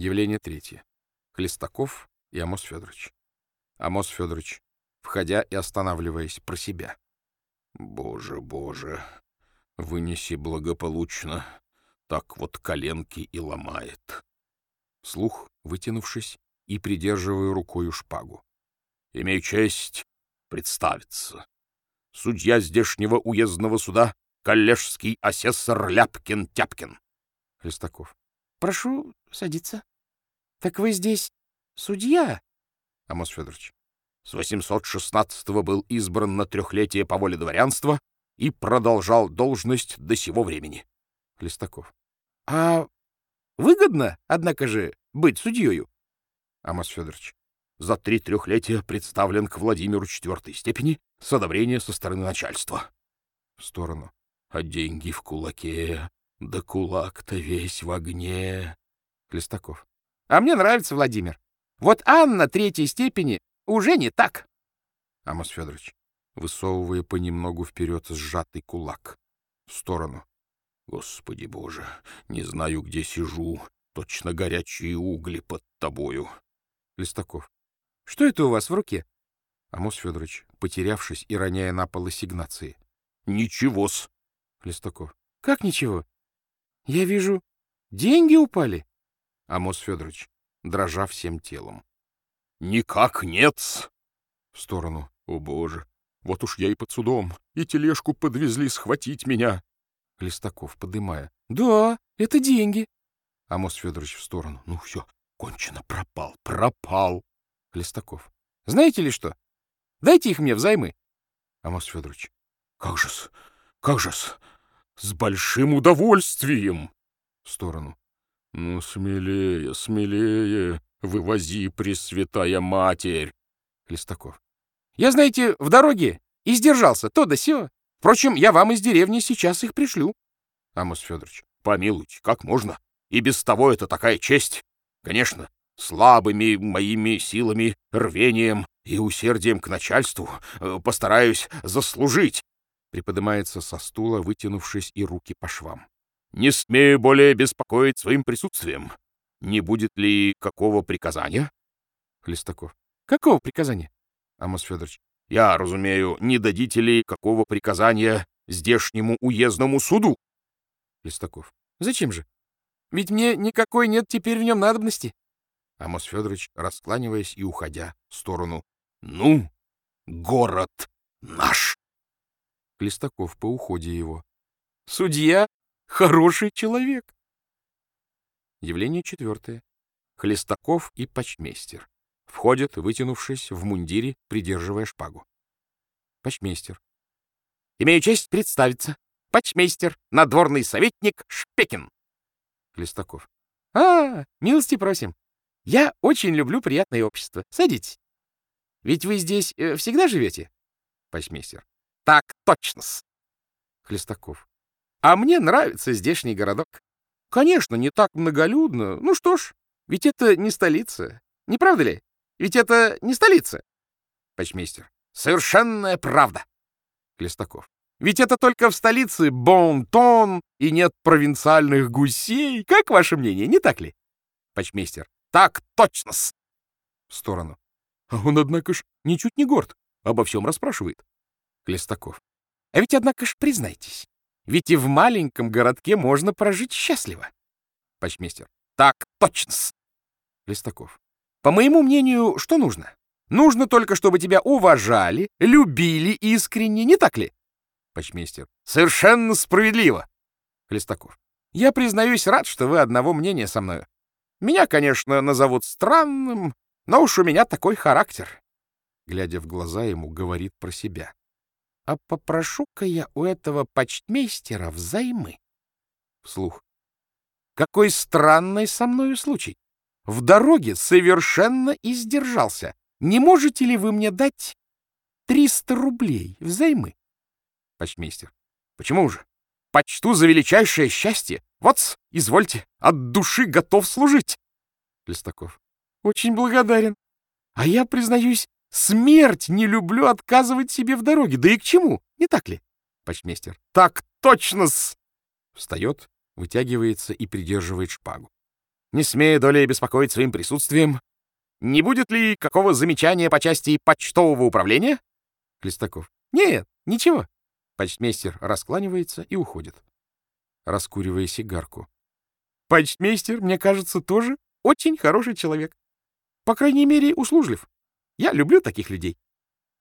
Явление третье. Хлестаков и Амос Федорович. Амос Федорович, входя и останавливаясь про себя. Боже, боже, вынеси благополучно. Так вот коленки и ломает. Слух, вытянувшись и придерживая рукою шпагу. Имею честь представиться. Судья здешнего уездного суда, коллежский асессор Ляпкин-Тяпкин. Хлестаков. Прошу садиться. Так вы здесь судья? Амос Федорович. С 816-го был избран на трехлетие по воле дворянства и продолжал должность до сего времени. Хлестаков. А выгодно, однако же, быть судьею? Амос Федорович. За три трехлетия представлен к Владимиру четвертой степени с одобрения со стороны начальства. В сторону. А деньги в кулаке, да кулак-то весь в огне. Хлестаков. А мне нравится Владимир. Вот Анна третьей степени уже не так. Амос Федорович, высовывая понемногу вперед сжатый кулак. В сторону. Господи боже, не знаю, где сижу. Точно горячие угли под тобою. Листаков. Что это у вас в руке? Амос Федорович, потерявшись и роняя на пол ассигнации. Ничего-с. Листаков. Как ничего? Я вижу, деньги упали. Амос Федорович, дрожа всем телом. Никак нет В сторону. О, боже, вот уж я и под судом, и тележку подвезли схватить меня. Листаков, подымая. Да, это деньги. Амос Федорович в сторону. Ну все, кончено, пропал, пропал. Листаков. Знаете ли что? Дайте их мне взаймы. Амос Федорович. Как же-с, как же-с, с большим удовольствием. В сторону. Ну, смелее, смелее, вывози, Пресвятая Матерь. Листаков. Я, знаете, в дороге и сдержался, то да сё. Впрочем, я вам из деревни сейчас их пришлю. Амос Федорович. Помилуйте, как можно? И без того это такая честь. Конечно, слабыми моими силами, рвением и усердием к начальству э, постараюсь заслужить. Приподнимается со стула, вытянувшись и руки по швам. Не смею более беспокоить своим присутствием. Не будет ли какого приказания? Хлестаков. Какого приказания? Амос Федорович. Я разумею, не дадите ли какого приказания здешнему уездному суду? Листаков. Зачем же? Ведь мне никакой нет теперь в нем надобности. Амос Федорович, раскланиваясь и уходя в сторону. Ну, город наш. Листаков по уходе его. Судья — хороший человек. Явление четвертое. Хлестаков и почмейстер. Входят, вытянувшись в мундире, придерживая шпагу. Почмейстер. Имею честь представиться. Почмейстер, надворный советник Шпекин. Листаков. А, милости просим. Я очень люблю приятное общество. Садитесь. Ведь вы здесь э, всегда живете? Почмейстер. Так точно-с. Хлестаков. А мне нравится здешний городок. Конечно, не так многолюдно. Ну что ж, ведь это не столица. Не правда ли? Ведь это не столица. Почмейстер. Совершенная правда. Хлестаков. Ведь это только в столице бон-тон и нет провинциальных гусей. Как ваше мнение, не так ли? Почмейстер. Так точно-с. В сторону. А он, однако ж, ничуть не горд. Обо всем расспрашивает. Хлестаков. А ведь, однако ж, признайтесь, ведь и в маленьком городке можно прожить счастливо. Почмейстер. Так точно-с. Листаков. По моему мнению, что нужно? Нужно только, чтобы тебя уважали, любили искренне, не так ли? Почмейстер. Совершенно справедливо. Хлестаков. Я признаюсь рад, что вы одного мнения со мною. Меня, конечно, назовут странным, но уж у меня такой характер. Глядя в глаза ему, говорит про себя. А попрошу-ка я у этого почтмейстера взаймы. Вслух. Какой странный со мною случай. В дороге совершенно издержался. Не можете ли вы мне дать 300 рублей взаймы? Почмейстер. Почему же? Почту за величайшее счастье. Вот, извольте, от души готов служить. Листаков. Очень благодарен. А я, признаюсь, смерть не люблю отказывать себе в дороге. Да и к чему, не так ли? Почмейстер. Так точно-с. Встает, вытягивается и придерживает шпагу. не смея долей беспокоить своим присутствием, не будет ли какого замечания по части почтового управления? Хлестаков. Нет, ничего. Почтмейстер раскланивается и уходит, раскуривая сигарку. Почтмейстер, мне кажется, тоже очень хороший человек. По крайней мере, услужлив. Я люблю таких людей.